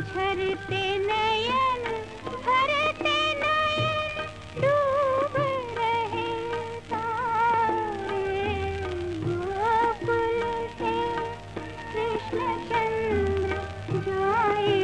झरते नयन भरते नयन डूब रहे तारे से कृष्ण चंद्र जाए।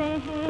रहते हैं